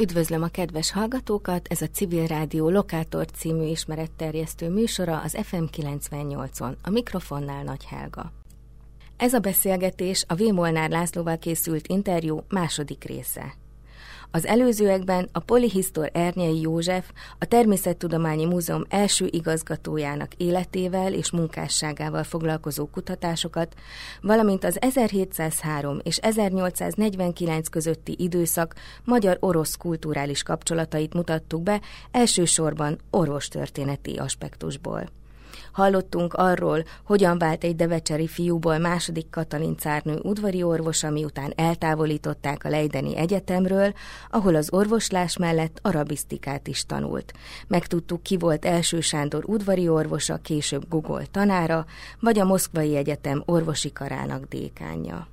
Üdvözlöm a kedves hallgatókat, ez a Civil Rádió Lokátor című ismeretterjesztő műsora az FM 98-on, a mikrofonnál Nagy Helga. Ez a beszélgetés a V. Molnár Lászlóval készült interjú második része. Az előzőekben a Polihisztor Ernyei József, a Természettudományi Múzeum első igazgatójának életével és munkásságával foglalkozó kutatásokat, valamint az 1703 és 1849 közötti időszak magyar-orosz kulturális kapcsolatait mutattuk be, elsősorban orvostörténeti aspektusból. Hallottunk arról, hogyan vált egy devecseri fiúból második Katalin cárnő udvari orvosa, miután eltávolították a Leideni Egyetemről, ahol az orvoslás mellett arabisztikát is tanult. Megtudtuk, ki volt első Sándor udvari orvosa, később Gugol tanára, vagy a Moszkvai Egyetem orvosi karának dékánja.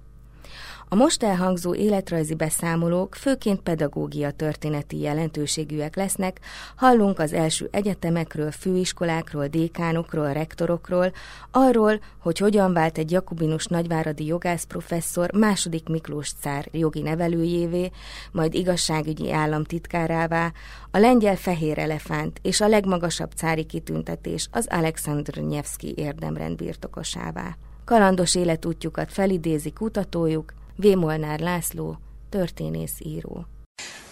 A most elhangzó életrajzi beszámolók főként pedagógia történeti jelentőségűek lesznek, hallunk az első egyetemekről, főiskolákról, dékánokról, rektorokról, arról, hogy hogyan vált egy jakubinus nagyváradi jogász professzor második Miklós cár jogi nevelőjévé, majd igazságügyi államtitkárává, a lengyel fehér elefánt és a legmagasabb cári kitüntetés az Alexandr Nyevszki érdemrend birtokosává. Kalandos életútjukat felidézi kutatójuk, V. Molnár László, történész író.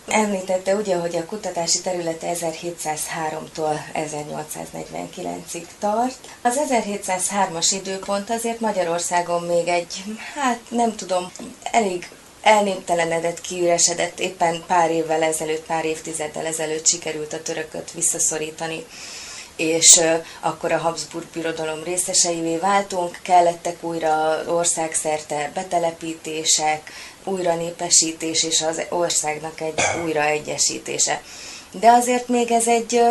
Említette ugye, hogy a kutatási területe 1703-tól 1849-ig tart. Az 1703-as időpont azért Magyarországon még egy, hát nem tudom, elég elnéptelenedett, kiüresedett, éppen pár évvel ezelőtt, pár évtizeddel ezelőtt sikerült a törököt visszaszorítani és akkor a Habsburg birodalom részeseivé váltunk, kellettek újra országszerte betelepítések, újra népesítés és az országnak egy újraegyesítése. De azért még ez egy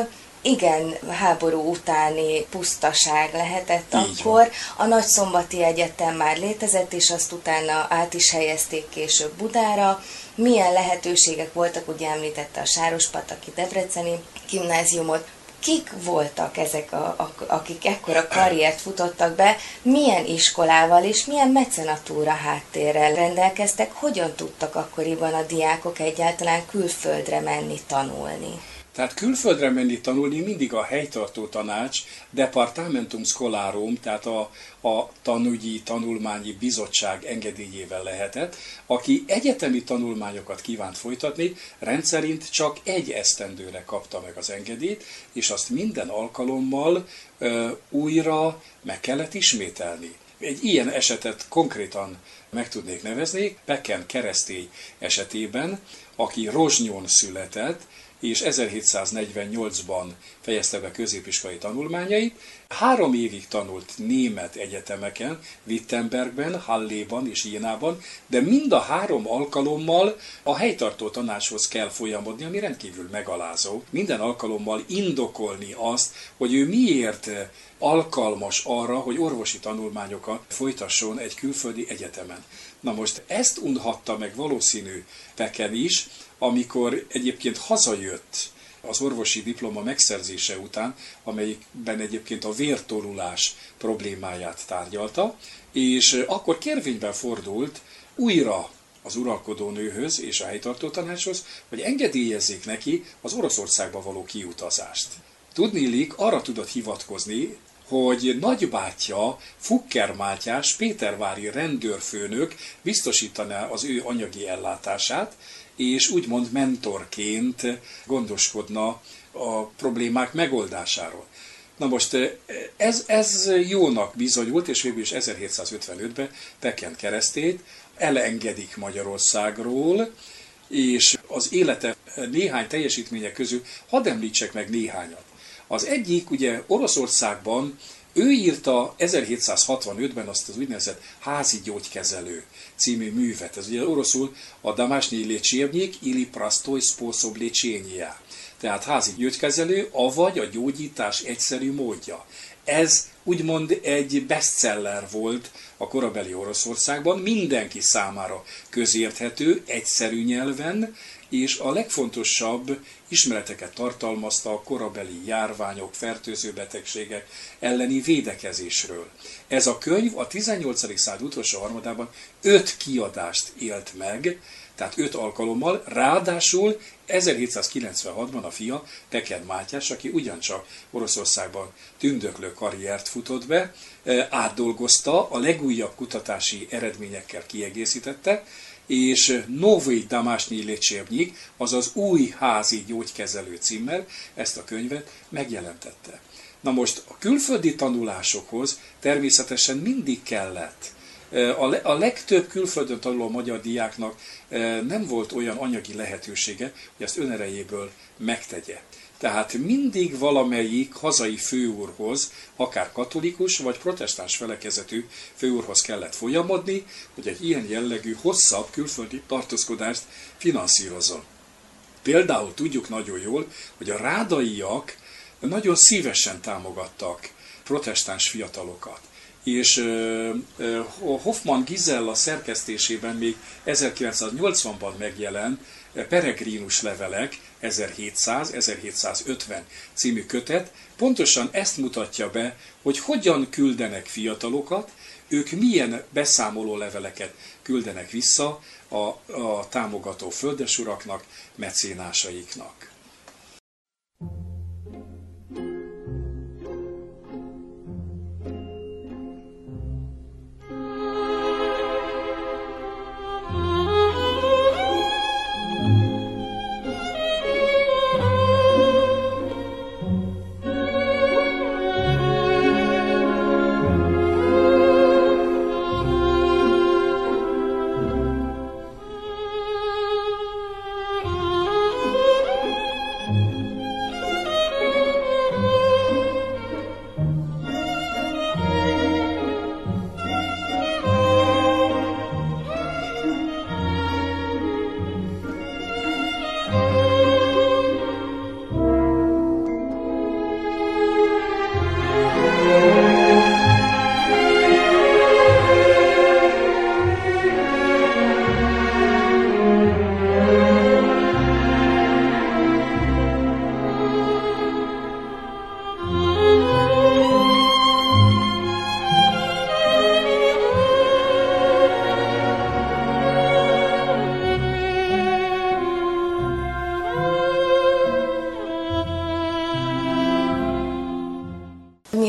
igen háború utáni pusztaság lehetett Így akkor. Van. A Nagy Szombati Egyetem már létezett, és azt utána át is helyezték később Budára. Milyen lehetőségek voltak, ugye említette a Sárospataki Debreceni gimnáziumot, kik voltak ezek, a, a, akik ekkora karriert futottak be, milyen iskolával és milyen mecenatúra háttérrel rendelkeztek, hogyan tudtak akkoriban a diákok egyáltalán külföldre menni tanulni? Tehát külföldre menni tanulni mindig a helytartó tanács, Departamentum Scholarum, tehát a, a tanügyi, tanulmányi bizottság engedélyével lehetett, aki egyetemi tanulmányokat kívánt folytatni, rendszerint csak egy esztendőre kapta meg az engedélyt, és azt minden alkalommal ö, újra meg kellett ismételni. Egy ilyen esetet konkrétan meg tudnék nevezni, Pekken keresztény esetében, aki Rozsnyon született, és 1748-ban fejezte be középiskolai tanulmányait. Három évig tanult német egyetemeken, Wittenbergben, Halléban és Jénában, de mind a három alkalommal a helytartó tanácshoz kell folyamodni, ami rendkívül megalázó. Minden alkalommal indokolni azt, hogy ő miért alkalmas arra, hogy orvosi tanulmányokat folytasson egy külföldi egyetemen. Na most ezt unhatta meg valószínű Peken is, amikor egyébként hazajött az orvosi diploma megszerzése után, amelyikben egyébként a vértolulás problémáját tárgyalta, és akkor kérvényben fordult újra az uralkodó nőhöz és a helytartó tanácshoz, hogy engedélyezzék neki az Oroszországba való kiutazást. Tudnélik, arra tudott hivatkozni, hogy nagybátyja Fukker Mátyás, Pétervári rendőrfőnök biztosítaná az ő anyagi ellátását, és úgymond mentorként gondoskodna a problémák megoldásáról. Na most ez, ez jónak bizonyult, és végül is 1755-ben Peken keresztét elengedik Magyarországról, és az élete néhány teljesítménye közül hadd említsek meg néhányat. Az egyik ugye Oroszországban ő írta 1765-ben azt az úgynevezett házi gyógykezelő című művet. Ez ugye oroszul a Damásnyi Lécsérnyék ili Prastoj Spószob Lécsényia. Tehát házi gyógykezelő, avagy a gyógyítás egyszerű módja. Ez úgymond egy bestseller volt a korabeli Oroszországban, mindenki számára közérthető, egyszerű nyelven, és a legfontosabb ismereteket tartalmazta a korabeli járványok, fertőző betegségek elleni védekezésről. Ez a könyv a 18. század utolsó harmadában öt kiadást élt meg, tehát öt alkalommal, ráadásul 1796-ban a fia, Peken Mátyás, aki ugyancsak Oroszországban tündöklő karriert futott be, átdolgozta, a legújabb kutatási eredményekkel kiegészítette, és Nový Damásnyi Lécsérnyik, azaz új házi gyógykezelő címmel ezt a könyvet megjelentette. Na most a külföldi tanulásokhoz természetesen mindig kellett. A legtöbb külföldön tanuló magyar diáknak nem volt olyan anyagi lehetősége, hogy ezt önerejéből megtegye. Tehát mindig valamelyik hazai főúrhoz, akár katolikus vagy protestáns felekezetű főúrhoz kellett folyamodni, hogy egy ilyen jellegű, hosszabb külföldi tartózkodást finanszírozzon. Például tudjuk nagyon jól, hogy a rádaiak nagyon szívesen támogattak protestáns fiatalokat. És Hoffman Gizella szerkesztésében még 1980-ban megjelent Peregrinus levelek 1700-1750 című kötet pontosan ezt mutatja be, hogy hogyan küldenek fiatalokat, ők milyen beszámoló leveleket küldenek vissza a, a támogató földesuraknak, mecénásaiknak.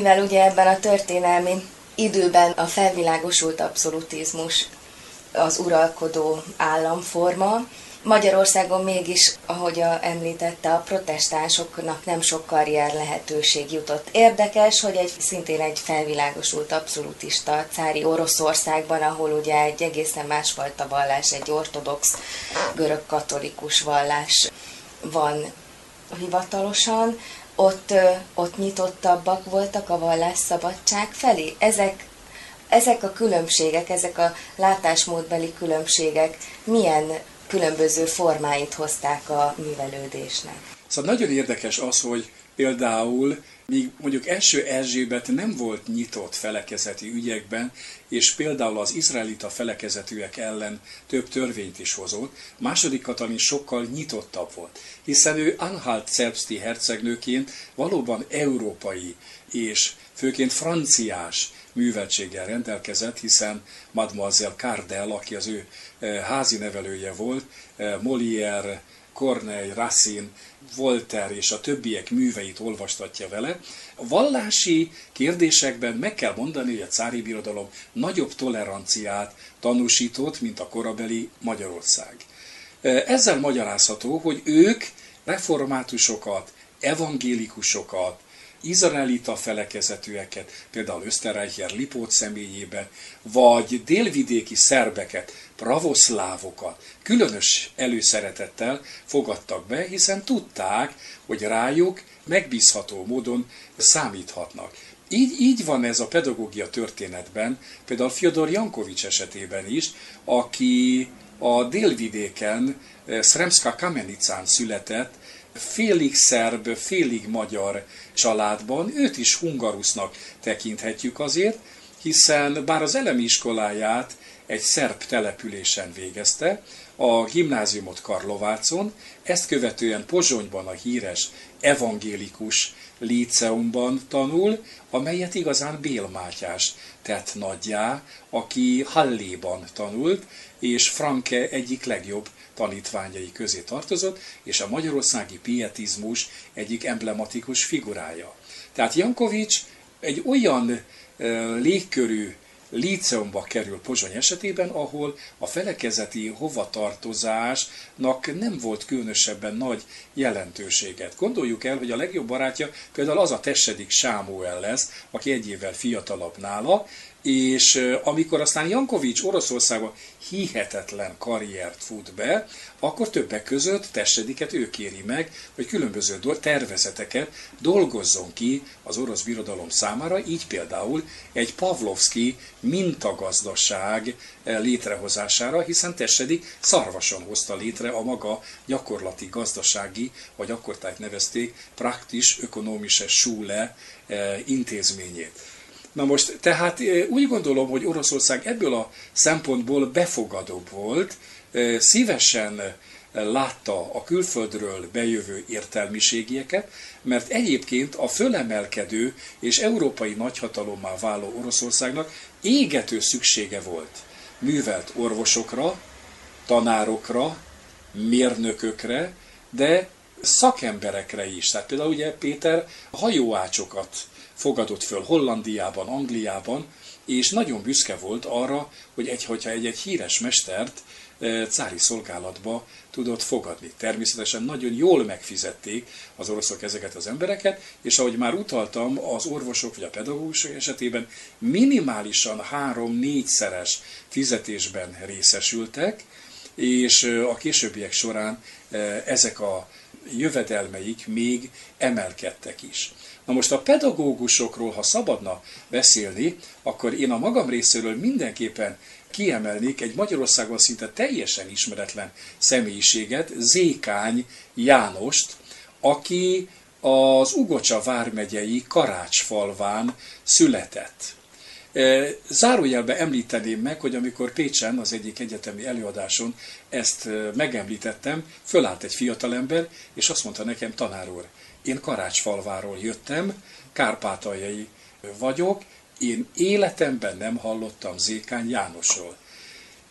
Mivel ugye ebben a történelmi időben a felvilágosult abszolutizmus az uralkodó államforma, Magyarországon mégis, ahogy a, említette, a protestánsoknak nem sok karrier lehetőség jutott. Érdekes, hogy egy szintén egy felvilágosult abszolutista cári Oroszországban, ahol ugye egy egészen másfajta vallás, egy ortodox görög-katolikus vallás van hivatalosan, ott, ott nyitottabbak voltak a vallásszabadság felé. Ezek, ezek a különbségek, ezek a látásmódbeli különbségek milyen különböző formáit hozták a művelődésnek? Szóval nagyon érdekes az, hogy például míg mondjuk első Erzsébet nem volt nyitott felekezeti ügyekben, és például az izraelita felekezetűek ellen több törvényt is hozott, második Katalin sokkal nyitottabb volt, hiszen ő Anhalt Zerbsti hercegnőként valóban európai és főként franciás műveltséggel rendelkezett, hiszen Mademoiselle Cardel, aki az ő eh, házi nevelője volt, eh, Molière, Corneille, Racine, Voltaire és a többiek műveit olvastatja vele. A vallási kérdésekben meg kell mondani, hogy a cári birodalom nagyobb toleranciát tanúsított, mint a korabeli Magyarország. Ezzel magyarázható, hogy ők reformátusokat, evangélikusokat, izraelita felekezetűeket, például Österreicher Lipót személyében, vagy délvidéki szerbeket, pravoszlávokat különös előszeretettel fogadtak be, hiszen tudták, hogy rájuk megbízható módon számíthatnak. Így, így van ez a pedagógia történetben, például Fyodor Jankovics esetében is, aki a délvidéken, Sremska Kamenicán született, félig szerb, félig magyar családban, őt is hungarusznak tekinthetjük azért, hiszen bár az elemi iskoláját egy szerb településen végezte, a gimnáziumot Karlovácon, ezt követően Pozsonyban a híres evangélikus líceumban tanul, amelyet igazán Bél Mátyás tett nagyjá, aki Halléban tanult, és Franke egyik legjobb tanítványai közé tartozott, és a magyarországi pietizmus egyik emblematikus figurája. Tehát Jankovics egy olyan légkörű líceumba kerül Pozsony esetében, ahol a felekezeti hovatartozásnak nem volt különösebben nagy jelentőséget. Gondoljuk el, hogy a legjobb barátja például az a tessedik Sámuel lesz, aki egy évvel fiatalabb nála, és amikor aztán Jankovics Oroszországban hihetetlen karriert fut be, akkor többek között Tessediket ő kéri meg, hogy különböző tervezeteket dolgozzon ki az orosz birodalom számára, így például egy Pavlovski mintagazdaság létrehozására, hiszen Tessedik szarvason hozta létre a maga gyakorlati gazdasági, vagy akkor tájt nevezték, praktis ökonomische Schule intézményét. Na most, tehát úgy gondolom, hogy Oroszország ebből a szempontból befogadóbb volt, szívesen látta a külföldről bejövő értelmiségieket, mert egyébként a fölemelkedő és európai nagyhatalommá váló Oroszországnak égető szüksége volt művelt orvosokra, tanárokra, mérnökökre, de szakemberekre is. Tehát például ugye Péter hajóácsokat fogadott föl Hollandiában, Angliában, és nagyon büszke volt arra, hogy egy, hogyha egy-egy híres mestert e, cári szolgálatba tudott fogadni. Természetesen nagyon jól megfizették az oroszok ezeket az embereket, és ahogy már utaltam, az orvosok vagy a pedagógusok esetében minimálisan három-négyszeres fizetésben részesültek, és e, a későbbiek során e, ezek a jövedelmeik még emelkedtek is. Na most a pedagógusokról, ha szabadna beszélni, akkor én a magam részéről mindenképpen kiemelnék egy Magyarországon szinte teljesen ismeretlen személyiséget, Zékány Jánost, aki az Ugocsa vármegyei Karácsfalván született. E, zárójelbe említeném meg, hogy amikor Pécsen az egyik egyetemi előadáson ezt e, megemlítettem, fölállt egy fiatalember, és azt mondta nekem, tanár úr, én Karácsfalváról jöttem, kárpátaljai vagyok, én életemben nem hallottam Zékány Jánosról.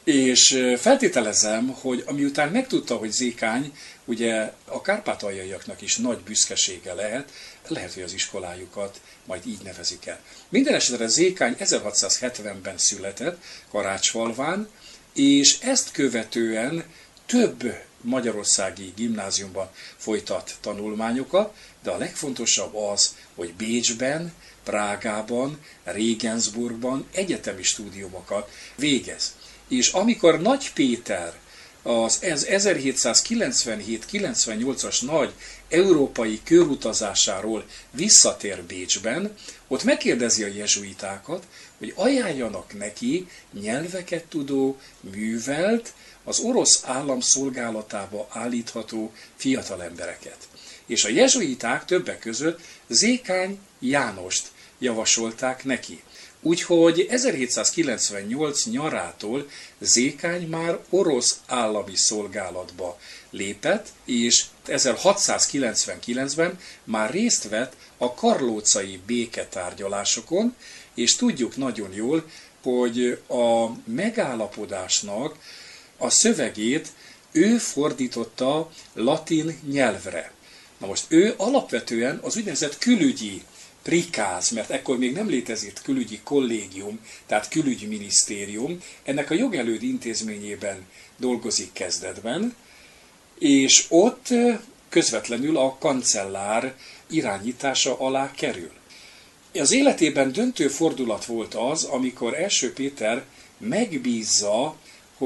És feltételezem, hogy amiután megtudta, hogy Zékány ugye a kárpátaljaiaknak is nagy büszkesége lehet, lehet, hogy az iskolájukat majd így nevezik el. Minden esetre Zékány 1670-ben született Karácsfalván, és ezt követően több magyarországi gimnáziumban folytat tanulmányokat, de a legfontosabb az, hogy Bécsben, Prágában, Regensburgban egyetemi stúdiumokat végez. És amikor Nagy Péter az 1797-98-as nagy európai körutazásáról visszatér Bécsben, ott megkérdezi a jezsuitákat, hogy ajánljanak neki nyelveket tudó, művelt, az orosz állam szolgálatába állítható fiatalembereket. És a jezsuiták többek között Zékány Jánost javasolták neki. Úgyhogy 1798 nyarától Zékány már orosz állami szolgálatba lépett, és 1699-ben már részt vett a karlócai béketárgyalásokon, és tudjuk nagyon jól, hogy a megállapodásnak a szövegét ő fordította latin nyelvre. Na most ő alapvetően az úgynevezett külügyi prikáz, mert ekkor még nem létezett külügyi kollégium, tehát külügyminisztérium, ennek a jogelőd intézményében dolgozik kezdetben, és ott közvetlenül a kancellár irányítása alá kerül. Az életében döntő fordulat volt az, amikor első Péter megbízza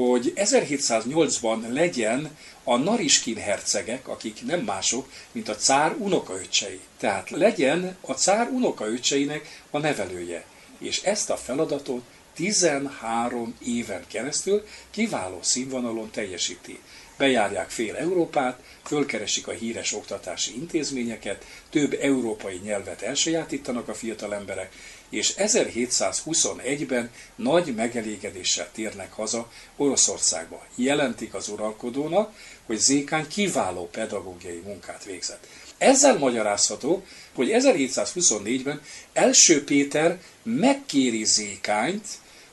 hogy 1708-ban legyen a Nariskin hercegek, akik nem mások, mint a cár unokaöccsei. Tehát legyen a cár unokaöccseinek a nevelője. És ezt a feladatot 13 éven keresztül kiváló színvonalon teljesíti. Bejárják fél Európát, fölkeresik a híres oktatási intézményeket, több európai nyelvet elsajátítanak a fiatal emberek, és 1721-ben nagy megelégedéssel térnek haza Oroszországba. Jelentik az uralkodónak, hogy Zékány kiváló pedagógiai munkát végzett. Ezzel magyarázható, hogy 1724-ben első Péter megkéri Zékányt,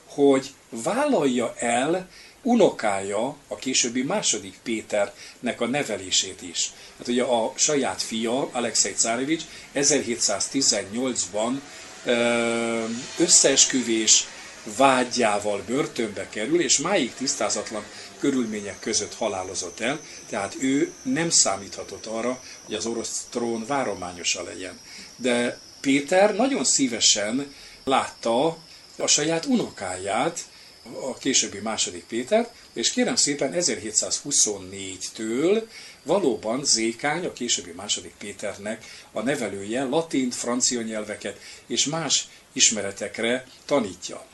hogy vállalja el unokája a későbbi második Péternek a nevelését is. Hát ugye a saját fia, Alexei Cárevics 1718-ban összeesküvés vágyával börtönbe kerül, és máig tisztázatlan körülmények között halálozott el, tehát ő nem számíthatott arra, hogy az orosz trón várományosa legyen. De Péter nagyon szívesen látta a saját unokáját, a későbbi második Péter, és kérem szépen 1724-től valóban Zékány, a későbbi második Péternek a nevelője latint, francia nyelveket és más ismeretekre tanítja.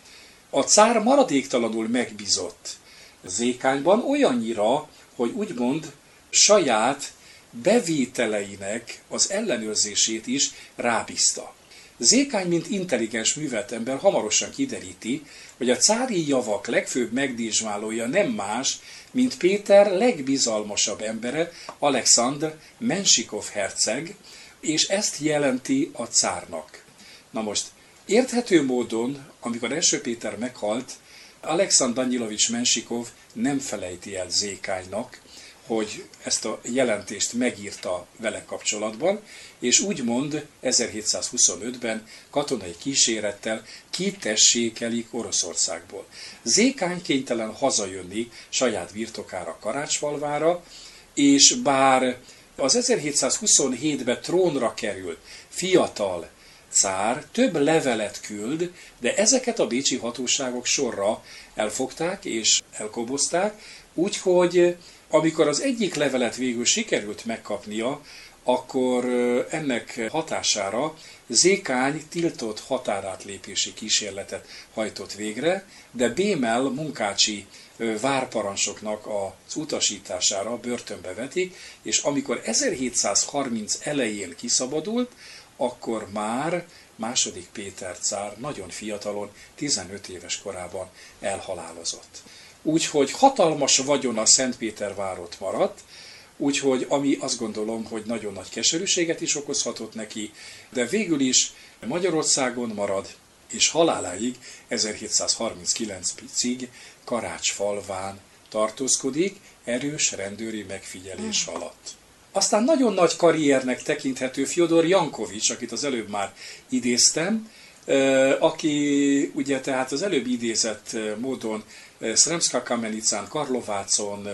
A cár maradéktalanul megbízott Zékányban olyannyira, hogy úgymond saját bevételeinek az ellenőrzését is rábízta. Zékány, mint intelligens művelt ember hamarosan kideríti, hogy a cári javak legfőbb megdízsválója nem más, mint Péter legbizalmasabb embere, Alexandr Mensikov herceg, és ezt jelenti a cárnak. Na most, érthető módon, amikor első Péter meghalt, Alexandr Danyilovics Mensikov nem felejti el Zékánynak, hogy ezt a jelentést megírta vele kapcsolatban, és úgymond 1725-ben katonai kísérettel kitessékelik Oroszországból. Zékány kénytelen hazajönni saját birtokára Karácsvalvára, és bár az 1727-ben trónra került fiatal cár több levelet küld, de ezeket a bécsi hatóságok sorra elfogták és elkobozták, úgyhogy amikor az egyik levelet végül sikerült megkapnia, akkor ennek hatására Zékány tiltott határátlépési kísérletet hajtott végre, de Bémel munkácsi várparancsoknak az utasítására börtönbe vetik, és amikor 1730 elején kiszabadult, akkor már második Péter cár nagyon fiatalon, 15 éves korában elhalálozott. Úgyhogy hatalmas vagyona Szentpétervárot maradt, úgyhogy ami azt gondolom, hogy nagyon nagy keserűséget is okozhatott neki, de végül is Magyarországon marad, és haláláig 1739-ig Karácsfalván tartózkodik, erős rendőri megfigyelés hmm. alatt. Aztán nagyon nagy karriernek tekinthető Fyodor Jankovics, akit az előbb már idéztem, aki ugye tehát az előbb idézett módon Sremska Kamenicán, Karlovácon,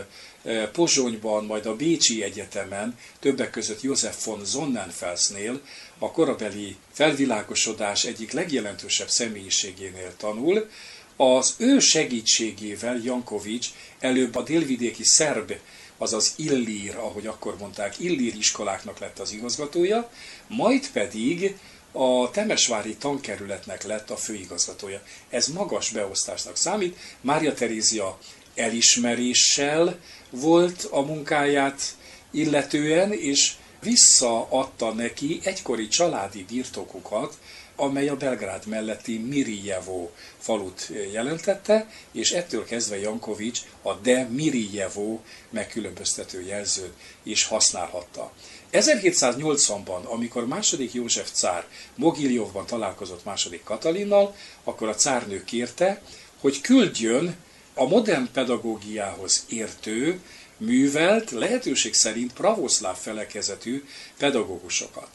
Pozsonyban, majd a Bécsi Egyetemen, többek között József von Sonnenfelsnél, a korabeli felvilágosodás egyik legjelentősebb személyiségénél tanul, az ő segítségével Jankovics előbb a délvidéki szerb, azaz Illír, ahogy akkor mondták, Illír iskoláknak lett az igazgatója, majd pedig a Temesvári tankerületnek lett a főigazgatója. Ez magas beosztásnak számít. Mária Terézia elismeréssel volt a munkáját illetően, és visszaadta neki egykori családi birtokukat, amely a Belgrád melletti Mirijevo falut jelentette, és ettől kezdve Jankovics a de Mirijevo megkülönböztető jelzőt is használhatta. 1780-ban, amikor második József cár Mogiljovban találkozott második Katalinnal, akkor a cárnő kérte, hogy küldjön a modern pedagógiához értő, művelt, lehetőség szerint pravoszláv felekezetű pedagógusokat.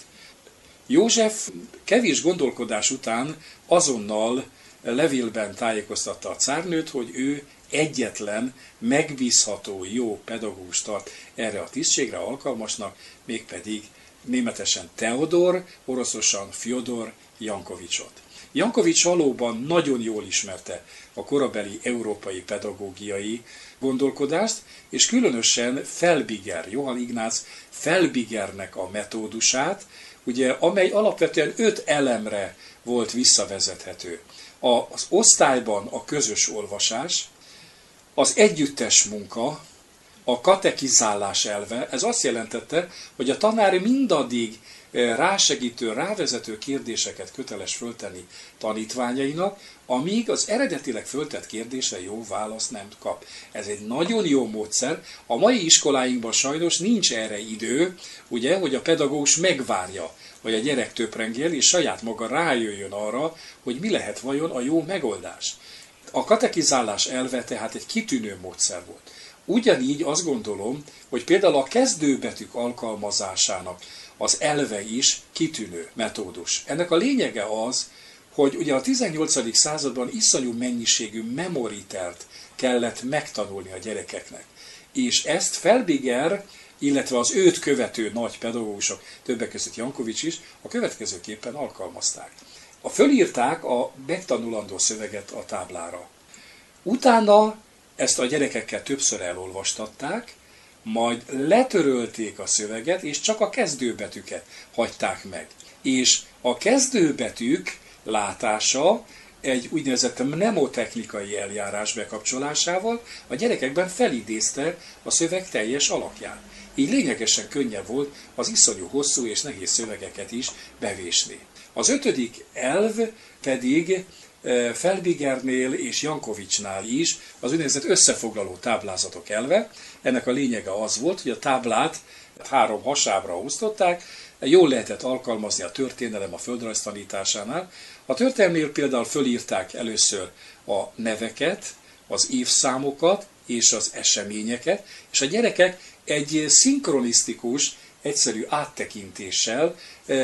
József kevés gondolkodás után azonnal levélben tájékoztatta a cárnőt, hogy ő egyetlen, megbízható, jó pedagógus tart erre a tisztségre alkalmasnak, mégpedig németesen Teodor, oroszosan Fyodor Jankovicsot. Jankovics valóban nagyon jól ismerte a korabeli európai pedagógiai gondolkodást, és különösen Felbiger, Johann Ignác Felbigernek a metódusát, ugye, amely alapvetően öt elemre volt visszavezethető. Az osztályban a közös olvasás, az együttes munka, a katekizálás elve, ez azt jelentette, hogy a tanár mindaddig eh, rásegítő, rávezető kérdéseket köteles föltenni tanítványainak, amíg az eredetileg föltett kérdésre jó választ nem kap. Ez egy nagyon jó módszer. A mai iskoláinkban sajnos nincs erre idő, ugye, hogy a pedagógus megvárja, hogy a gyerek töprengél, és saját maga rájöjjön arra, hogy mi lehet vajon a jó megoldás A katekizálás elve tehát egy kitűnő módszer volt. Ugyanígy azt gondolom, hogy például a kezdőbetűk alkalmazásának az elve is kitűnő metódus. Ennek a lényege az, hogy ugye a 18. században iszonyú mennyiségű memoritert kellett megtanulni a gyerekeknek. És ezt Felbiger, illetve az őt követő nagy pedagógusok, többek között Jankovics is, a következőképpen alkalmazták. A fölírták a megtanulandó szöveget a táblára. Utána ezt a gyerekekkel többször elolvastatták, majd letörölték a szöveget, és csak a kezdőbetűket hagyták meg. És a kezdőbetűk látása egy úgynevezett mnemotechnikai eljárás bekapcsolásával a gyerekekben felidézte a szöveg teljes alakját. Így lényegesen könnyebb volt az iszonyú hosszú és nehéz szövegeket is bevésni. Az ötödik elv pedig e, Felbigernél és Jankovicsnál is az úgynevezett összefoglaló táblázatok elve. Ennek a lényege az volt, hogy a táblát három hasábra osztották, jól lehetett alkalmazni a történelem a földrajz tanításánál. A történelmnél például fölírták először a neveket, az évszámokat és az eseményeket, és a gyerekek egy szinkronisztikus, egyszerű áttekintéssel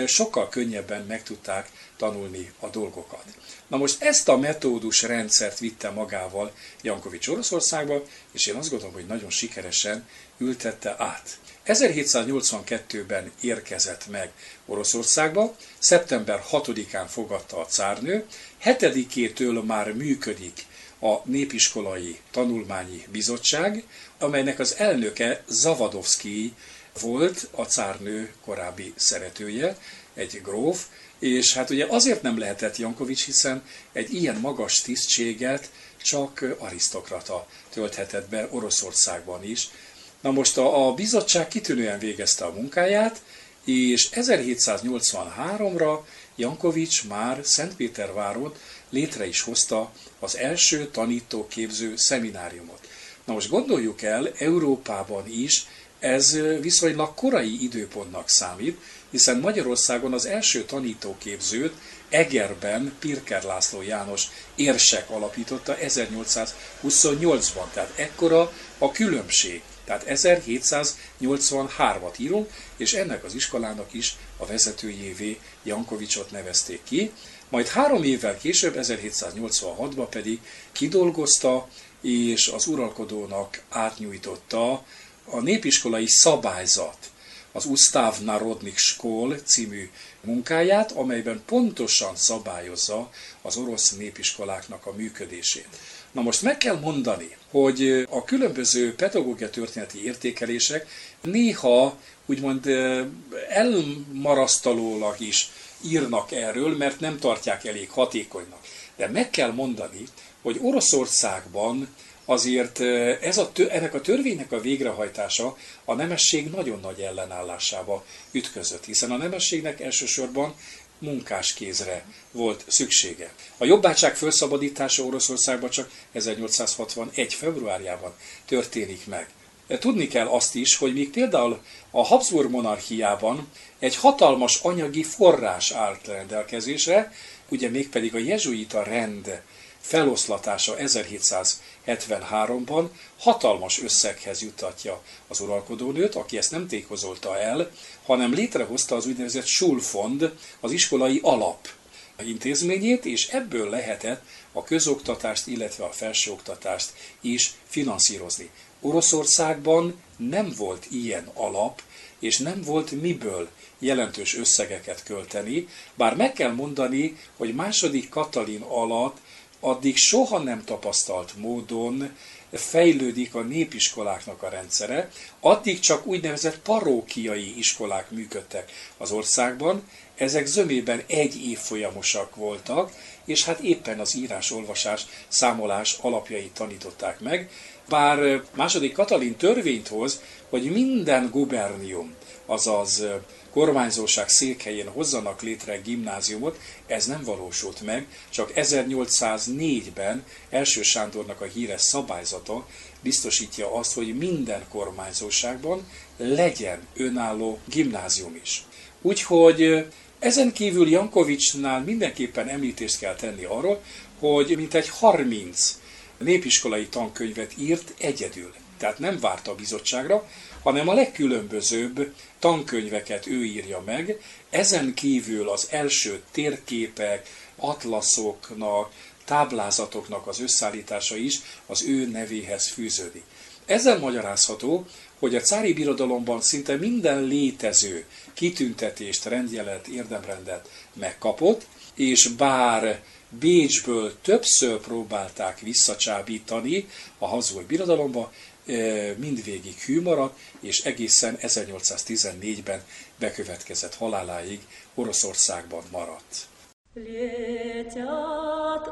sokkal könnyebben meg tudták tanulni a dolgokat. Na most ezt a metódus rendszert vitte magával Jankovics Oroszországba, és én azt gondolom, hogy nagyon sikeresen ültette át. 1782-ben érkezett meg Oroszországba, szeptember 6-án fogadta a cárnő, 7-től már működik a Népiskolai Tanulmányi Bizottság, amelynek az elnöke Zavadovszki volt a cárnő korábbi szeretője, egy gróf, és hát ugye azért nem lehetett Jankovics, hiszen egy ilyen magas tisztséget csak arisztokrata tölthetett be Oroszországban is, Na most a, a bizottság kitűnően végezte a munkáját, és 1783-ra Jankovics már Szentpéterváron létre is hozta az első tanítóképző szemináriumot. Na most gondoljuk el, Európában is ez viszonylag korai időpontnak számít, hiszen Magyarországon az első tanítóképzőt Egerben Pirker László János érsek alapította 1828-ban, tehát ekkora a különbség. Tehát 1783-at írunk, és ennek az iskolának is a vezetőjévé Jankovicsot nevezték ki. Majd három évvel később, 1786-ban pedig kidolgozta és az uralkodónak átnyújtotta a népiskolai szabályzat, az Ustav Narodnik Skol című munkáját, amelyben pontosan szabályozza az orosz népiskoláknak a működését. Na most meg kell mondani, hogy a különböző pedagógia történeti értékelések néha úgymond elmarasztalólag is írnak erről, mert nem tartják elég hatékonynak. De meg kell mondani, hogy Oroszországban azért ez a, ennek a törvénynek a végrehajtása a nemesség nagyon nagy ellenállásába ütközött, hiszen a nemességnek elsősorban munkáskézre volt szüksége. A jobbátság felszabadítása Oroszországban csak 1861. februárjában történik meg. Tudni kell azt is, hogy még például a Habsburg monarchiában egy hatalmas anyagi forrás állt rendelkezésre, ugye mégpedig a jezsuita rend feloszlatása 1773-ban hatalmas összeghez juttatja az uralkodónőt, aki ezt nem tékozolta el, hanem létrehozta az úgynevezett Schulfond, az iskolai alap intézményét, és ebből lehetett a közoktatást, illetve a felsőoktatást is finanszírozni. Oroszországban nem volt ilyen alap, és nem volt miből jelentős összegeket költeni, bár meg kell mondani, hogy második Katalin alatt addig soha nem tapasztalt módon fejlődik a népiskoláknak a rendszere, addig csak úgynevezett parókiai iskolák működtek az országban, ezek zömében egy évfolyamosak voltak, és hát éppen az írás-olvasás, számolás alapjait tanították meg, bár második Katalin törvényt hoz, hogy minden gubernium, azaz kormányzóság székhelyén hozzanak létre gimnáziumot, ez nem valósult meg, csak 1804-ben első Sándornak a híres szabályzata biztosítja azt, hogy minden kormányzóságban legyen önálló gimnázium is. Úgyhogy ezen kívül Jankovicsnál mindenképpen említést kell tenni arról, hogy mintegy 30 népiskolai tankönyvet írt egyedül. Tehát nem várta a bizottságra, hanem a legkülönbözőbb tankönyveket ő írja meg, ezen kívül az első térképek, atlaszoknak, táblázatoknak az összeállítása is az ő nevéhez fűződik. Ezzel magyarázható, hogy a cári birodalomban szinte minden létező kitüntetést, rendjelet, érdemrendet megkapott, és bár Bécsből többször próbálták visszacsábítani a hazúi birodalomba, mindvégig hű maradt, és egészen 1814-ben bekövetkezett haláláig Oroszországban maradt. Летят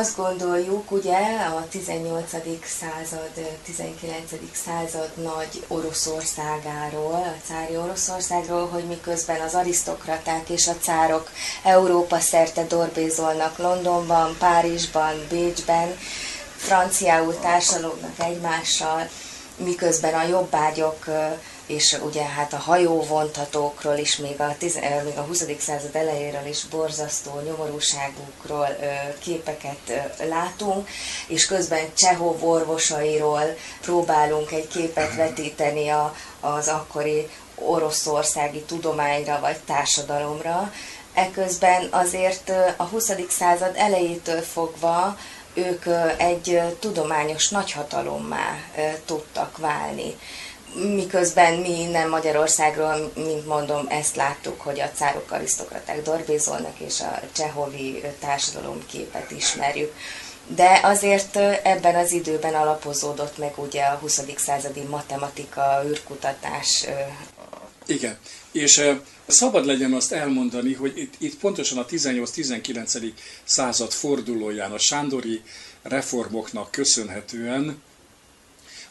azt gondoljuk, ugye, a 18. század, 19. század nagy Oroszországáról, a cári Oroszországról, hogy miközben az arisztokraták és a cárok Európa szerte dorbézolnak Londonban, Párizsban, Bécsben, franciául társalognak egymással, miközben a jobbágyok és ugye hát a hajóvontatókról is, még a, tiz, még a 20. század elejéről is borzasztó nyomorúságukról képeket látunk, és közben Csehov orvosairól próbálunk egy képet vetíteni a, az akkori oroszországi tudományra vagy társadalomra. Eközben azért a 20. század elejétől fogva ők egy tudományos nagyhatalommá tudtak válni miközben mi innen Magyarországról, mint mondom, ezt láttuk, hogy a cárok arisztokraták dorbézolnak, és a csehovi társadalomképet ismerjük. De azért ebben az időben alapozódott meg ugye a 20. századi matematika, űrkutatás. Igen, és szabad legyen azt elmondani, hogy itt, itt pontosan a 18-19. század fordulóján a sándori reformoknak köszönhetően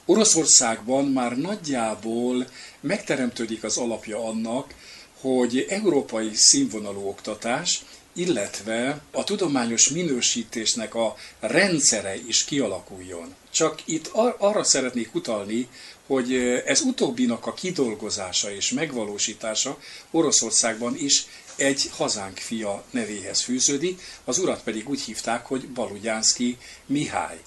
Oroszországban már nagyjából megteremtődik az alapja annak, hogy európai színvonalú oktatás, illetve a tudományos minősítésnek a rendszere is kialakuljon. Csak itt ar- arra szeretnék utalni, hogy ez utóbbinak a kidolgozása és megvalósítása Oroszországban is egy hazánk fia nevéhez fűződik, az urat pedig úgy hívták, hogy Balugyánszki Mihály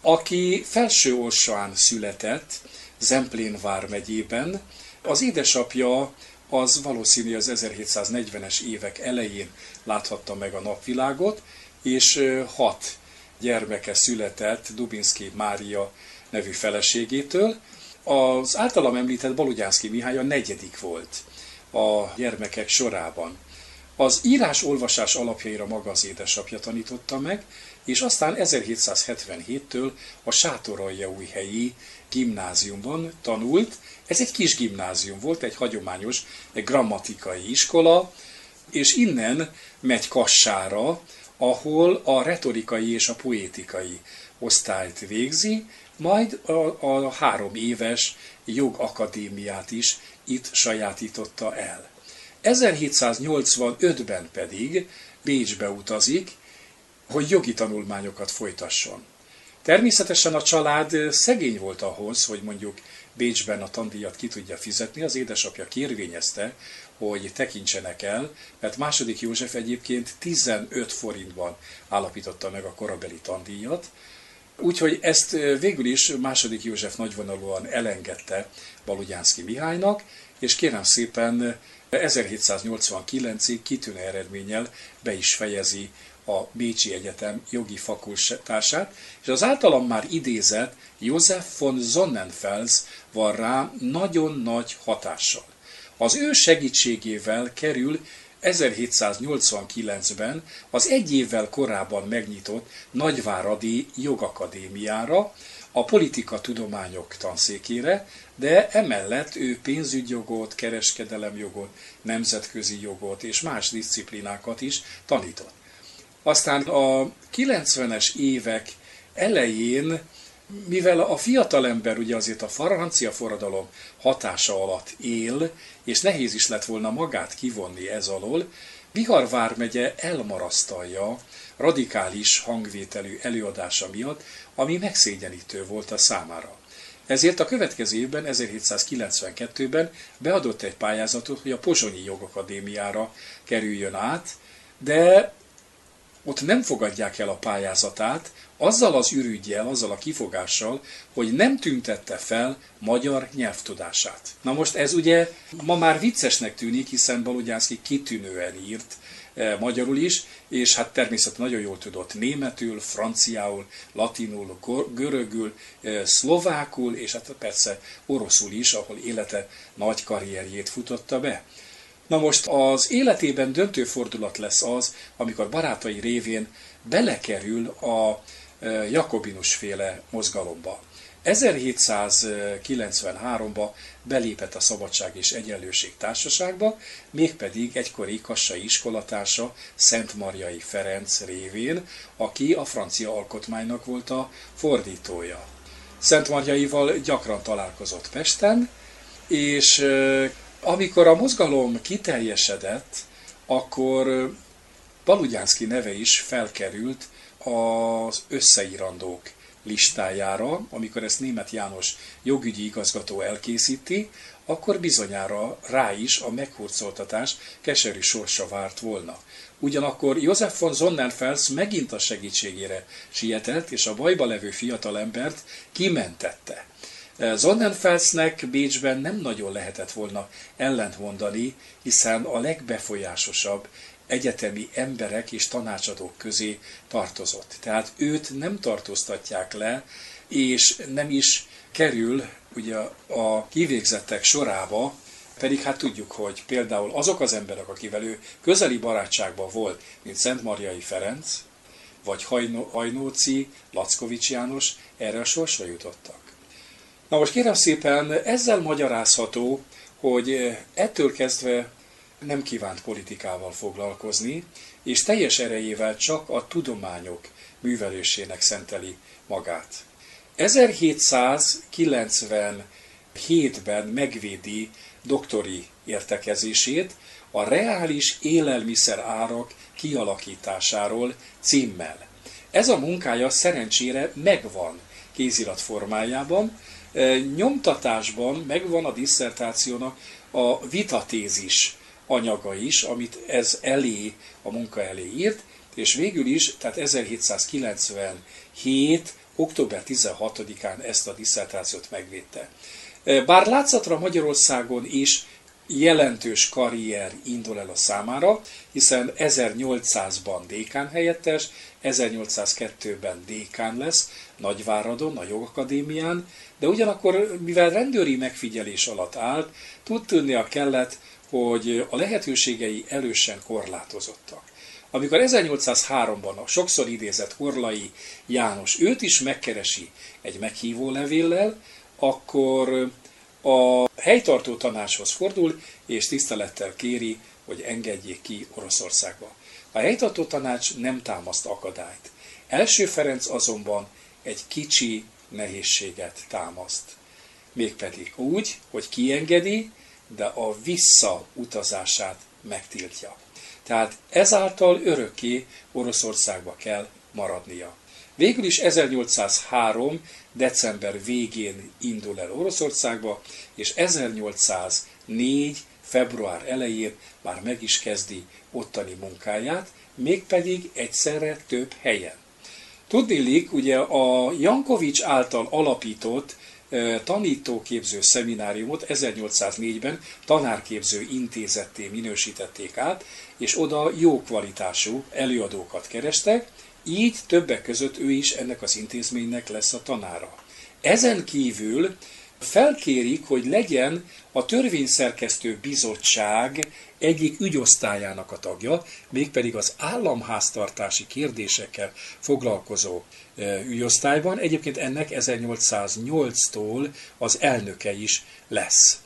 aki felső Orsán született, Zemplén vármegyében. Az édesapja az valószínű az 1740-es évek elején láthatta meg a napvilágot, és hat gyermeke született Dubinski Mária nevű feleségétől. Az általam említett Balugyánszki Mihály a negyedik volt a gyermekek sorában. Az írás-olvasás alapjaira maga az édesapja tanította meg, és aztán 1777-től a Sátoraljaújhelyi gimnáziumban tanult. Ez egy kis gimnázium volt, egy hagyományos egy grammatikai iskola, és innen megy Kassára, ahol a retorikai és a poétikai osztályt végzi, majd a, a három éves jogakadémiát is itt sajátította el. 1785-ben pedig Bécsbe utazik, hogy jogi tanulmányokat folytasson. Természetesen a család szegény volt ahhoz, hogy mondjuk Bécsben a tandíjat ki tudja fizetni, az édesapja kérvényezte, hogy tekintsenek el, mert második József egyébként 15 forintban állapította meg a korabeli tandíjat, úgyhogy ezt végül is második József nagyvonalúan elengedte Balugyánszki Mihálynak, és kérem szépen 1789-ig kitűnő eredménnyel be is fejezi a Bécsi Egyetem jogi fakultását, és az általam már idézett József von Sonnenfels van rá nagyon nagy hatással. Az ő segítségével kerül 1789-ben az egy évvel korábban megnyitott Nagyváradi Jogakadémiára, a politika tudományok tanszékére, de emellett ő pénzügyjogot, kereskedelemjogot, nemzetközi jogot és más disziplinákat is tanított. Aztán a 90-es évek elején, mivel a fiatalember ugye azért a francia forradalom hatása alatt él, és nehéz is lett volna magát kivonni ez alól, Bihar vármegye elmarasztalja radikális hangvételű előadása miatt, ami megszégyenítő volt a számára. Ezért a következő évben, 1792-ben beadott egy pályázatot, hogy a Pozsonyi Jogakadémiára kerüljön át, de ott nem fogadják el a pályázatát, azzal az ürügyjel, azzal a kifogással, hogy nem tüntette fel magyar nyelvtudását. Na most ez ugye ma már viccesnek tűnik, hiszen Balugyánszki kitűnően írt e, magyarul is, és hát természetesen nagyon jól tudott németül, franciául, latinul, görögül, e, szlovákul, és hát persze oroszul is, ahol élete nagy karrierjét futotta be. Na most az életében döntő fordulat lesz az, amikor barátai révén belekerül a e, Jakobinus féle mozgalomba. 1793-ba belépett a Szabadság és Egyenlőség Társaságba, mégpedig egykori kassai iskolatársa Szent Marjai Ferenc révén, aki a francia alkotmánynak volt a fordítója. Szent Marjaival gyakran találkozott Pesten, és e, amikor a mozgalom kiteljesedett, akkor Balugyánszki neve is felkerült az összeírandók listájára, amikor ezt német János jogügyi igazgató elkészíti, akkor bizonyára rá is a meghurcoltatás keserű sorsa várt volna. Ugyanakkor József von Sonnenfels megint a segítségére sietett, és a bajba levő fiatalembert kimentette. Sonnenfelsnek Bécsben nem nagyon lehetett volna ellentmondani, hiszen a legbefolyásosabb egyetemi emberek és tanácsadók közé tartozott. Tehát őt nem tartóztatják le, és nem is kerül ugye a kivégzettek sorába, pedig hát tudjuk, hogy például azok az emberek, akivel ő közeli barátságban volt, mint Szent Marjai Ferenc, vagy Hajnóci, Lackovics János, erre a sorsra jutottak. Na most kérem szépen, ezzel magyarázható, hogy ettől kezdve nem kívánt politikával foglalkozni, és teljes erejével csak a tudományok művelésének szenteli magát. 1797-ben megvédi doktori értekezését a reális élelmiszer árak kialakításáról címmel. Ez a munkája szerencsére megvan kézirat formájában, nyomtatásban megvan a disszertációnak a vitatézis anyaga is, amit ez elé, a munka elé írt, és végül is, tehát 1797. október 16-án ezt a disszertációt megvédte. Bár látszatra Magyarországon is jelentős karrier indul el a számára, hiszen 1800-ban dékán helyettes, 1802-ben dékán lesz Nagyváradon, a jogakadémián, de ugyanakkor, mivel rendőri megfigyelés alatt állt, tud tudnia kellett, hogy a lehetőségei elősen korlátozottak. Amikor 1803-ban a sokszor idézett Horlai János őt is megkeresi egy meghívó levéllel, akkor a helytartó tanácshoz fordul, és tisztelettel kéri, hogy engedjék ki Oroszországba. A helytartó tanács nem támaszt akadályt. Első Ferenc azonban egy kicsi nehézséget támaszt. Mégpedig úgy, hogy kiengedi, de a visszautazását megtiltja. Tehát ezáltal örökké Oroszországba kell maradnia. Végül is 1803. december végén indul el Oroszországba, és 1804. február elején már meg is kezdi ottani munkáját, mégpedig egyszerre több helyen. Tudnilik, ugye a Jankovics által alapított tanítóképző szemináriumot 1804-ben tanárképző intézetté minősítették át, és oda jó kvalitású előadókat kerestek, így többek között ő is ennek az intézménynek lesz a tanára. Ezen kívül felkérik, hogy legyen a törvényszerkesztő bizottság egyik ügyosztályának a tagja, mégpedig az államháztartási kérdésekkel foglalkozó e, ügyosztályban. Egyébként ennek 1808-tól az elnöke is lesz.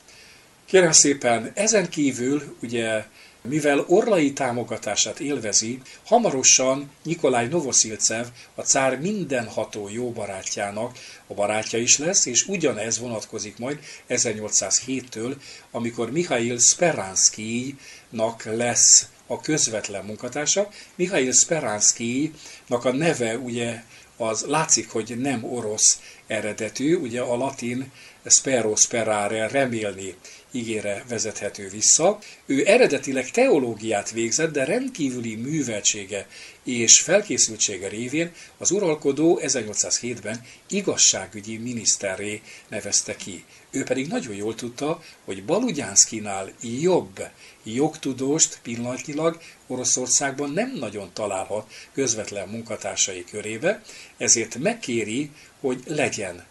Kérem szépen, ezen kívül ugye mivel orlai támogatását élvezi, hamarosan Nikolaj Novoszilcev, a cár mindenható jó barátjának a barátja is lesz, és ugyanez vonatkozik majd 1807-től, amikor Mihail Speranszky-nak lesz a közvetlen munkatársa. Mihail Speranszky-nak a neve ugye az látszik, hogy nem orosz eredetű, ugye a latin spero sperare remélni igére vezethető vissza. Ő eredetileg teológiát végzett, de rendkívüli műveltsége és felkészültsége révén az uralkodó 1807-ben igazságügyi miniszterré nevezte ki. Ő pedig nagyon jól tudta, hogy Balugyánszkinál jobb jogtudóst pillanatnyilag Oroszországban nem nagyon találhat közvetlen munkatársai körébe, ezért megkéri, hogy legyen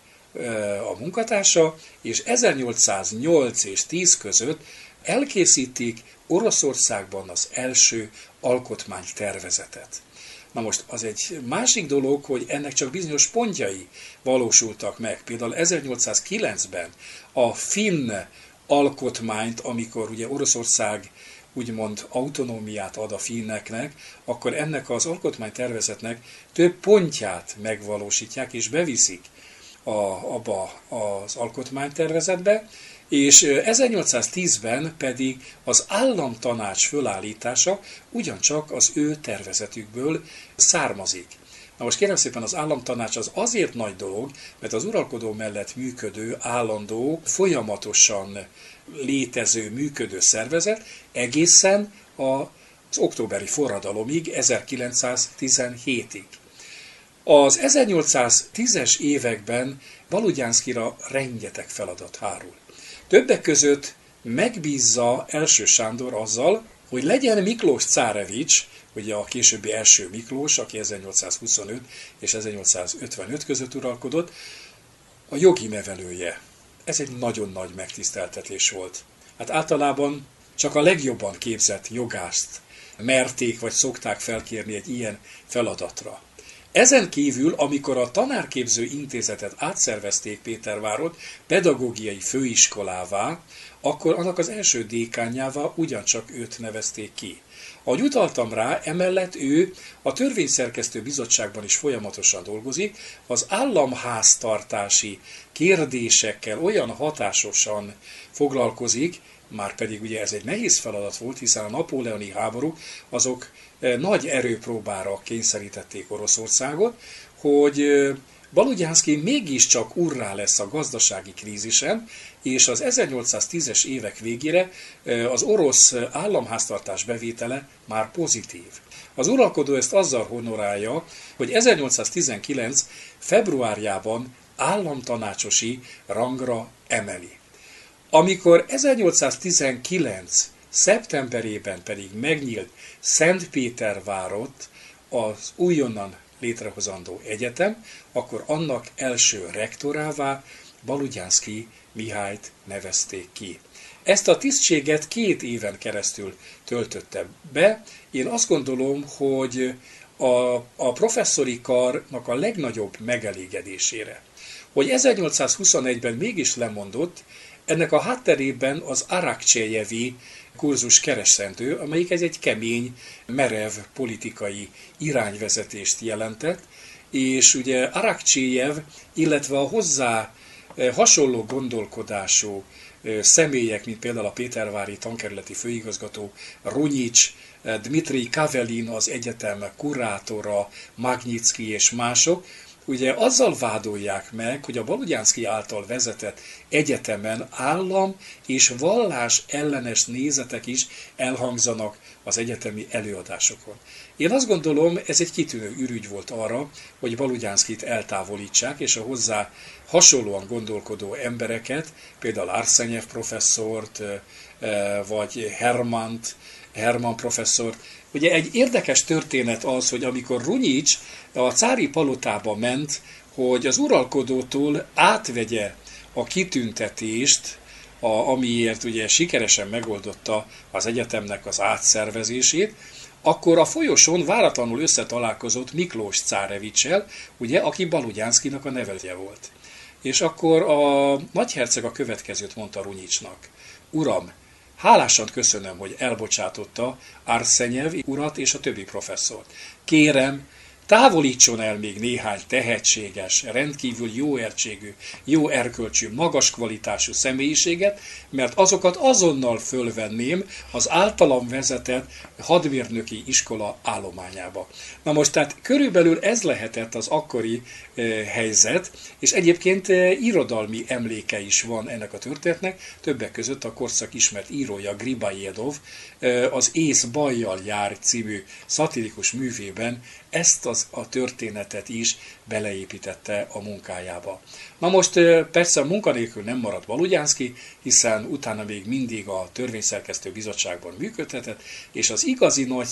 a munkatársa, és 1808 és 10 között elkészítik Oroszországban az első alkotmánytervezetet. Na most az egy másik dolog, hogy ennek csak bizonyos pontjai valósultak meg. Például 1809-ben a finn alkotmányt, amikor ugye Oroszország úgymond autonómiát ad a finneknek, akkor ennek az alkotmánytervezetnek több pontját megvalósítják és beviszik a, abba az alkotmánytervezetbe, és 1810-ben pedig az államtanács fölállítása ugyancsak az ő tervezetükből származik. Na most kérem szépen, az államtanács az azért nagy dolog, mert az uralkodó mellett működő, állandó, folyamatosan létező, működő szervezet egészen az októberi forradalomig, 1917-ig. Az 1810-es években Balugyánszkira rengeteg feladat hárul. Többek között megbízza első Sándor azzal, hogy legyen Miklós Cárevics, ugye a későbbi első Miklós, aki 1825 és 1855 között uralkodott, a jogi nevelője. Ez egy nagyon nagy megtiszteltetés volt. Hát általában csak a legjobban képzett jogászt merték vagy szokták felkérni egy ilyen feladatra. Ezen kívül, amikor a tanárképző intézetet átszervezték Pétervárot pedagógiai főiskolává, akkor annak az első dékányává ugyancsak őt nevezték ki. Ahogy utaltam rá, emellett ő a törvényszerkesztő bizottságban is folyamatosan dolgozik, az államháztartási kérdésekkel olyan hatásosan foglalkozik, már pedig ugye ez egy nehéz feladat volt, hiszen a napóleoni háborúk azok nagy erőpróbára kényszerítették Oroszországot, hogy Balugyánszki mégiscsak urrá lesz a gazdasági krízisen, és az 1810-es évek végére az orosz államháztartás bevétele már pozitív. Az uralkodó ezt azzal honorálja, hogy 1819. februárjában államtanácsosi rangra emeli. Amikor 1819. szeptemberében pedig megnyílt Szentpétervárot az újonnan létrehozandó egyetem, akkor annak első rektorává Balugyánszki Mihályt nevezték ki. Ezt a tisztséget két éven keresztül töltötte be. Én azt gondolom, hogy a, a professzori karnak a legnagyobb megelégedésére, hogy 1821-ben mégis lemondott, ennek a hátterében az Arakcsejevi kurzus keresendő, amelyik ez egy kemény, merev politikai irányvezetést jelentett, és ugye Arakcsejev, illetve a hozzá eh, hasonló gondolkodású eh, személyek, mint például a Pétervári tankerületi főigazgató Runyics, eh, Dmitri Kavelin, az egyetem kurátora, Magnitsky és mások, ugye azzal vádolják meg, hogy a Balugyánszki által vezetett egyetemen állam és vallás ellenes nézetek is elhangzanak az egyetemi előadásokon. Én azt gondolom, ez egy kitűnő ürügy volt arra, hogy Balugyánszkit eltávolítsák, és a hozzá hasonlóan gondolkodó embereket, például Arszenyev professzort, vagy Hermant, Herman professzort, Ugye egy érdekes történet az, hogy amikor Runyics a cári palotába ment, hogy az uralkodótól átvegye a kitüntetést, a, amiért ugye sikeresen megoldotta az egyetemnek az átszervezését, akkor a folyosón váratlanul összetalálkozott Miklós Cárevicsel, ugye, aki Balugyánszkinak a nevelje volt. És akkor a nagyherceg a következőt mondta Runyicsnak. Uram, Hálásan köszönöm, hogy elbocsátotta Arszenyev urat és a többi professzort. Kérem, Távolítson el még néhány tehetséges, rendkívül jó értségű, jó erkölcsű, magas kvalitású személyiséget, mert azokat azonnal fölvenném az általam vezetett hadmérnöki iskola állományába. Na most tehát körülbelül ez lehetett az akkori e, helyzet, és egyébként e, irodalmi emléke is van ennek a történetnek, többek között a korszak ismert írója Gribajedov e, az Ész bajjal jár című szatirikus művében ezt az, a történetet is beleépítette a munkájába. Na most persze a munkanélkül nem maradt Valugyánszki, hiszen utána még mindig a törvényszerkesztő bizottságban működhetett, és az igazi nagy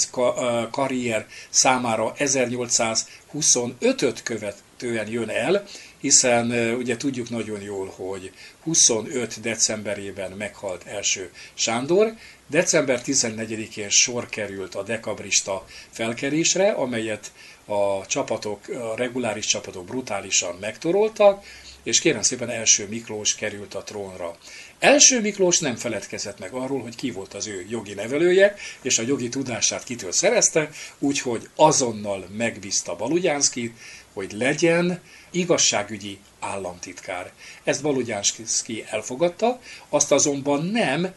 karrier számára 1825-öt követően jön el, hiszen ugye tudjuk nagyon jól, hogy 25 decemberében meghalt első Sándor, december 14-én sor került a dekabrista felkerésre, amelyet a csapatok, a reguláris csapatok brutálisan megtoroltak, és kérem szépen első Miklós került a trónra. Első Miklós nem feledkezett meg arról, hogy ki volt az ő jogi nevelője, és a jogi tudását kitől szerezte, úgyhogy azonnal megbízta Balugyánszkit, hogy legyen igazságügyi államtitkár. Ezt Balugyánszki elfogadta, azt azonban nem,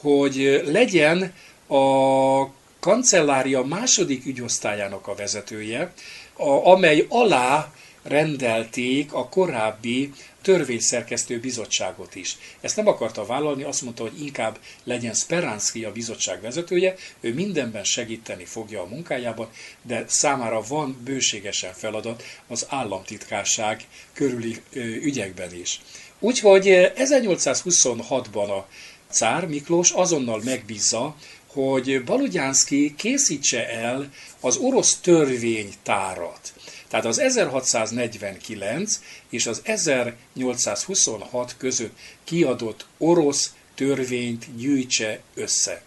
hogy legyen a kancellária második ügyosztályának a vezetője, a, amely alá rendelték a korábbi törvényszerkesztő bizottságot is. Ezt nem akarta vállalni, azt mondta, hogy inkább legyen Speranski a bizottság vezetője, ő mindenben segíteni fogja a munkájában, de számára van bőségesen feladat az államtitkárság körüli ügyekben is. Úgyhogy 1826-ban a cár Miklós azonnal megbízza, hogy Balugyánszki készítse el az orosz törvénytárat. Tehát az 1649 és az 1826 között kiadott orosz törvényt gyűjtse össze.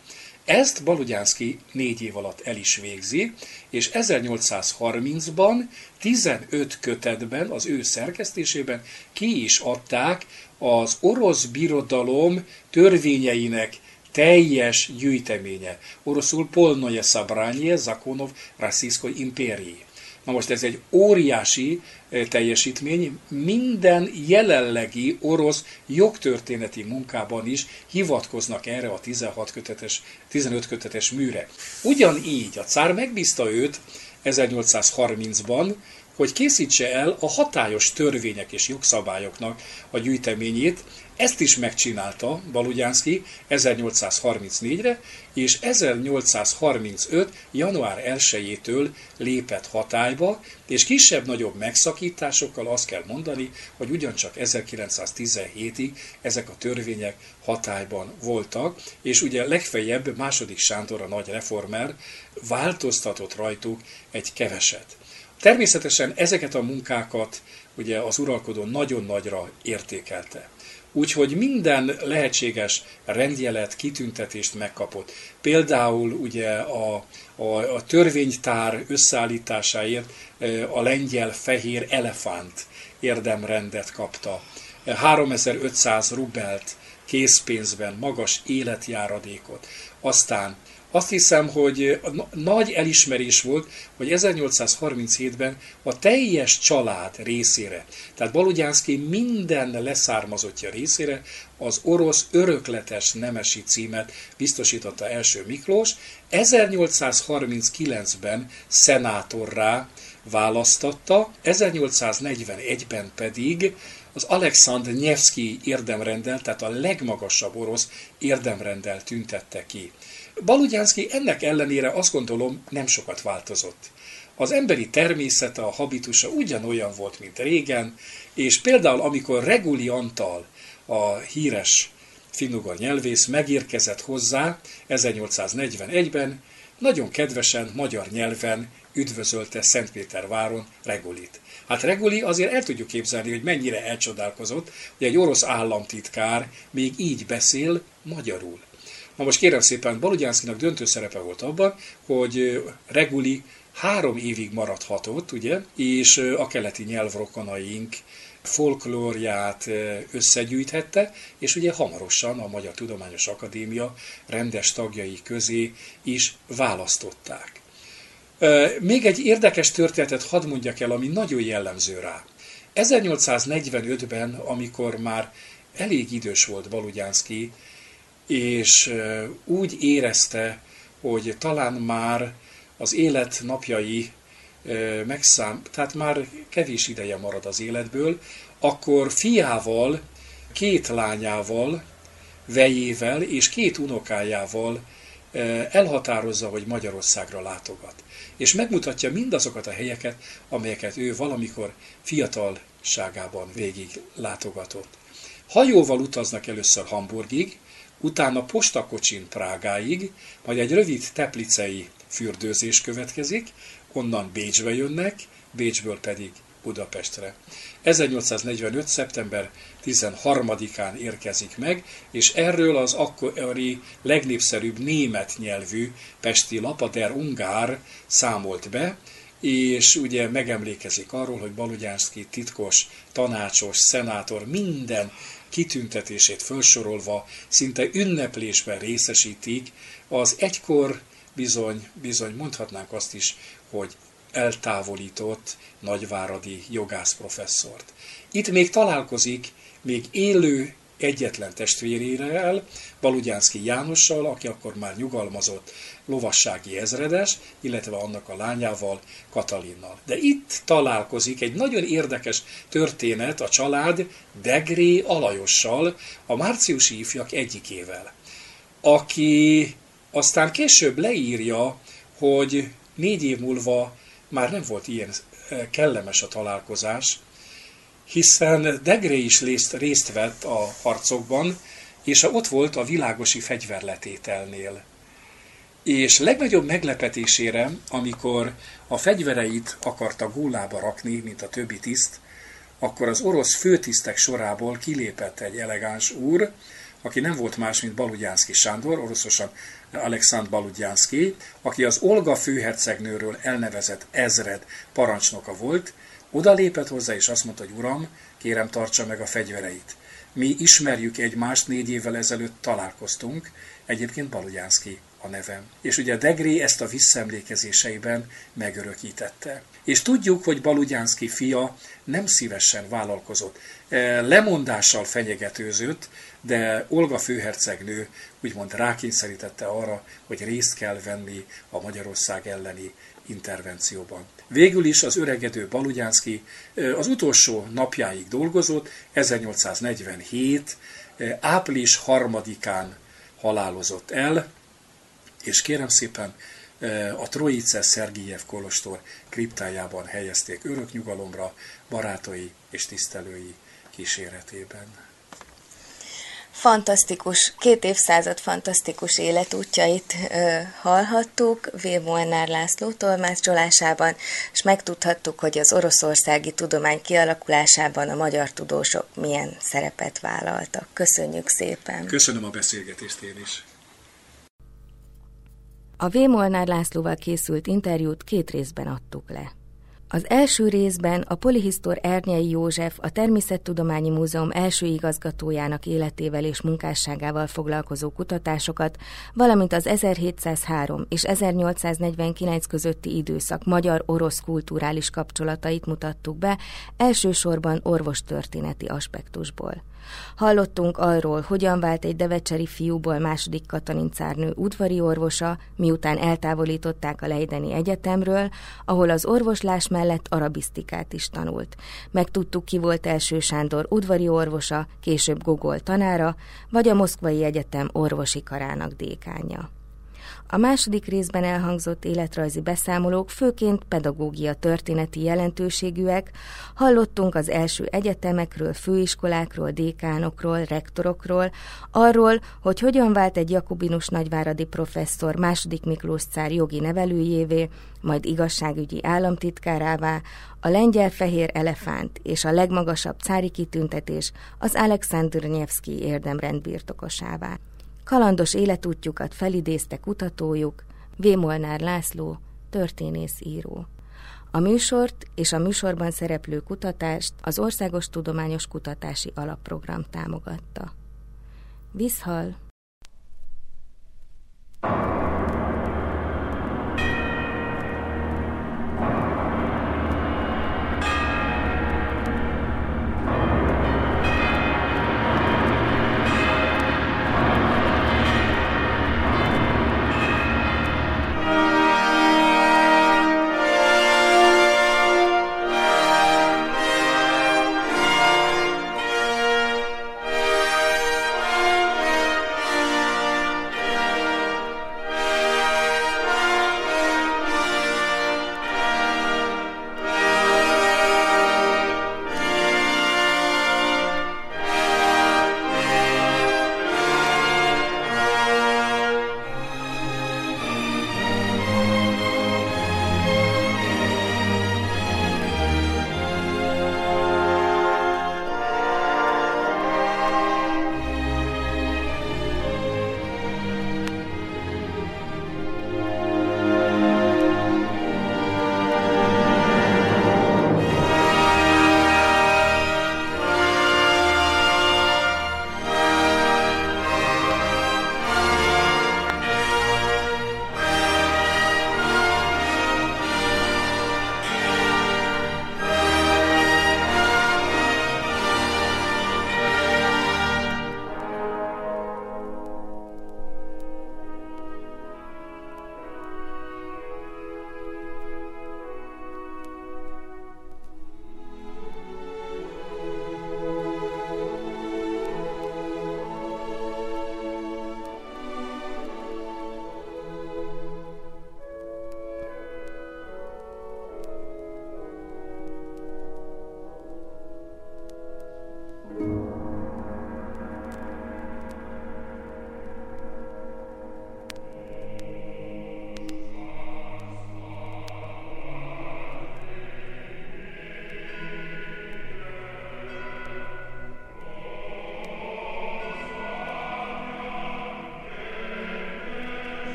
Ezt Balugyánszki négy év alatt el is végzi, és 1830-ban 15 kötetben az ő szerkesztésében ki is adták az orosz birodalom törvényeinek teljes gyűjteménye. Oroszul Polnoje Szabránye Zakonov Rossziszkoj Impérii. Na most ez egy óriási teljesítmény, minden jelenlegi orosz jogtörténeti munkában is hivatkoznak erre a 16 kötetes, 15 kötetes műre. Ugyanígy a cár megbízta őt 1830-ban, hogy készítse el a hatályos törvények és jogszabályoknak a gyűjteményét, ezt is megcsinálta Balugyánszki 1834-re, és 1835. január 1-től lépett hatályba, és kisebb-nagyobb megszakításokkal azt kell mondani, hogy ugyancsak 1917-ig ezek a törvények hatályban voltak, és ugye legfeljebb második Sándor a nagy reformer változtatott rajtuk egy keveset. Természetesen ezeket a munkákat ugye az uralkodó nagyon nagyra értékelte. Úgyhogy minden lehetséges rendjelet, kitüntetést megkapott. Például ugye a, a, a törvénytár összeállításáért a lengyel fehér elefánt érdemrendet kapta. 3500 rubelt készpénzben, magas életjáradékot. Aztán azt hiszem, hogy nagy elismerés volt, hogy 1837-ben a teljes család részére, tehát Balugyánszki minden leszármazottja részére az orosz örökletes nemesi címet biztosította első Miklós, 1839-ben szenátorrá választotta, 1841-ben pedig az Alexandr Nyevszki érdemrendel, tehát a legmagasabb orosz érdemrendel tüntette ki. Balugyánszki ennek ellenére azt gondolom nem sokat változott. Az emberi természete, a habitusa ugyanolyan volt, mint régen, és például amikor Reguli Antal, a híres finnugor nyelvész megérkezett hozzá 1841-ben, nagyon kedvesen magyar nyelven üdvözölte Szentpéterváron Regulit. Hát Reguli azért el tudjuk képzelni, hogy mennyire elcsodálkozott, hogy egy orosz államtitkár még így beszél magyarul. Na most kérem szépen, Balugyánszkinak döntő szerepe volt abban, hogy Reguli három évig maradhatott, ugye, és a keleti nyelvrokonaink folklóriát összegyűjthette, és ugye hamarosan a Magyar Tudományos Akadémia rendes tagjai közé is választották. Még egy érdekes történetet hadd mondjak el, ami nagyon jellemző rá. 1845-ben, amikor már elég idős volt Balugyánszki, és úgy érezte, hogy talán már az élet napjai megszám, tehát már kevés ideje marad az életből, akkor fiával, két lányával, vejével és két unokájával elhatározza, hogy Magyarországra látogat. És megmutatja mindazokat a helyeket, amelyeket ő valamikor fiatalságában végig látogatott. Hajóval utaznak először Hamburgig, utána postakocsin Prágáig, majd egy rövid teplicei fürdőzés következik, onnan Bécsbe jönnek, Bécsből pedig Budapestre. 1845. szeptember 13-án érkezik meg, és erről az akkori legnépszerűbb német nyelvű pesti lap, Ungár számolt be, és ugye megemlékezik arról, hogy Balugyánszki titkos, tanácsos, szenátor minden kitüntetését felsorolva szinte ünneplésben részesítik, az egykor bizony, bizony mondhatnánk azt is, hogy eltávolított nagyváradi jogász professzort. Itt még találkozik még élő egyetlen testvérével, Balugyánszki Jánossal, aki akkor már nyugalmazott lovassági ezredes, illetve annak a lányával, Katalinnal. De itt találkozik egy nagyon érdekes történet a család Degré Alajossal, a márciusi ifjak egyikével, aki aztán később leírja, hogy négy év múlva már nem volt ilyen kellemes a találkozás, hiszen Degré is részt, részt vett a harcokban, és ott volt a világosi fegyverletételnél. És legnagyobb meglepetésére, amikor a fegyvereit akarta gullába rakni, mint a többi tiszt, akkor az orosz főtisztek sorából kilépett egy elegáns úr, aki nem volt más, mint Balugyánszki Sándor, oroszosan Alexandr Balugyánszki, aki az Olga főhercegnőről elnevezett ezred parancsnoka volt, oda lépett hozzá, és azt mondta, hogy uram, kérem tartsa meg a fegyvereit. Mi ismerjük egymást, négy évvel ezelőtt találkoztunk, egyébként Balugyánszki a nevem. És ugye Degré ezt a visszaemlékezéseiben megörökítette. És tudjuk, hogy Balugyánszki fia nem szívesen vállalkozott. E, lemondással fenyegetőzött, de Olga főhercegnő úgymond rákényszerítette arra, hogy részt kell venni a Magyarország elleni intervencióban. Végül is az öregedő Balugyánszki az utolsó napjáig dolgozott, 1847. E, április harmadikán halálozott el, és kérem szépen a Trojice Szergijev Kolostor kriptájában helyezték öröknyugalomra barátai és tisztelői kíséretében. Fantasztikus, két évszázad fantasztikus életútjait ö, hallhattuk V. Molnár László tolmácsolásában, és megtudhattuk, hogy az oroszországi tudomány kialakulásában a magyar tudósok milyen szerepet vállaltak. Köszönjük szépen! Köszönöm a beszélgetést én is! A V. Molnár Lászlóval készült interjút két részben adtuk le. Az első részben a polihisztor Ernyei József, a Természettudományi Múzeum első igazgatójának életével és munkásságával foglalkozó kutatásokat, valamint az 1703 és 1849 közötti időszak magyar-orosz kulturális kapcsolatait mutattuk be, elsősorban orvostörténeti aspektusból. Hallottunk arról, hogyan vált egy devecseri fiúból második Katalin cárnő udvari orvosa, miután eltávolították a Leideni Egyetemről, ahol az orvoslás mellett arabisztikát is tanult. Megtudtuk, ki volt első Sándor udvari orvosa, később Gogol tanára, vagy a Moszkvai Egyetem orvosi karának dékánja. A második részben elhangzott életrajzi beszámolók főként pedagógia történeti jelentőségűek, hallottunk az első egyetemekről, főiskolákról, dékánokról, rektorokról, arról, hogy hogyan vált egy jakobinus nagyváradi professzor második Miklós cár jogi nevelőjévé, majd igazságügyi államtitkárává, a lengyel fehér elefánt és a legmagasabb cári kitüntetés az Alexander Nyevszki érdemrend birtokosává. Kalandos életútjukat felidézte kutatójuk, Vémolnár László, történész író. A műsort és a műsorban szereplő kutatást az Országos Tudományos Kutatási Alapprogram támogatta. Viszhal!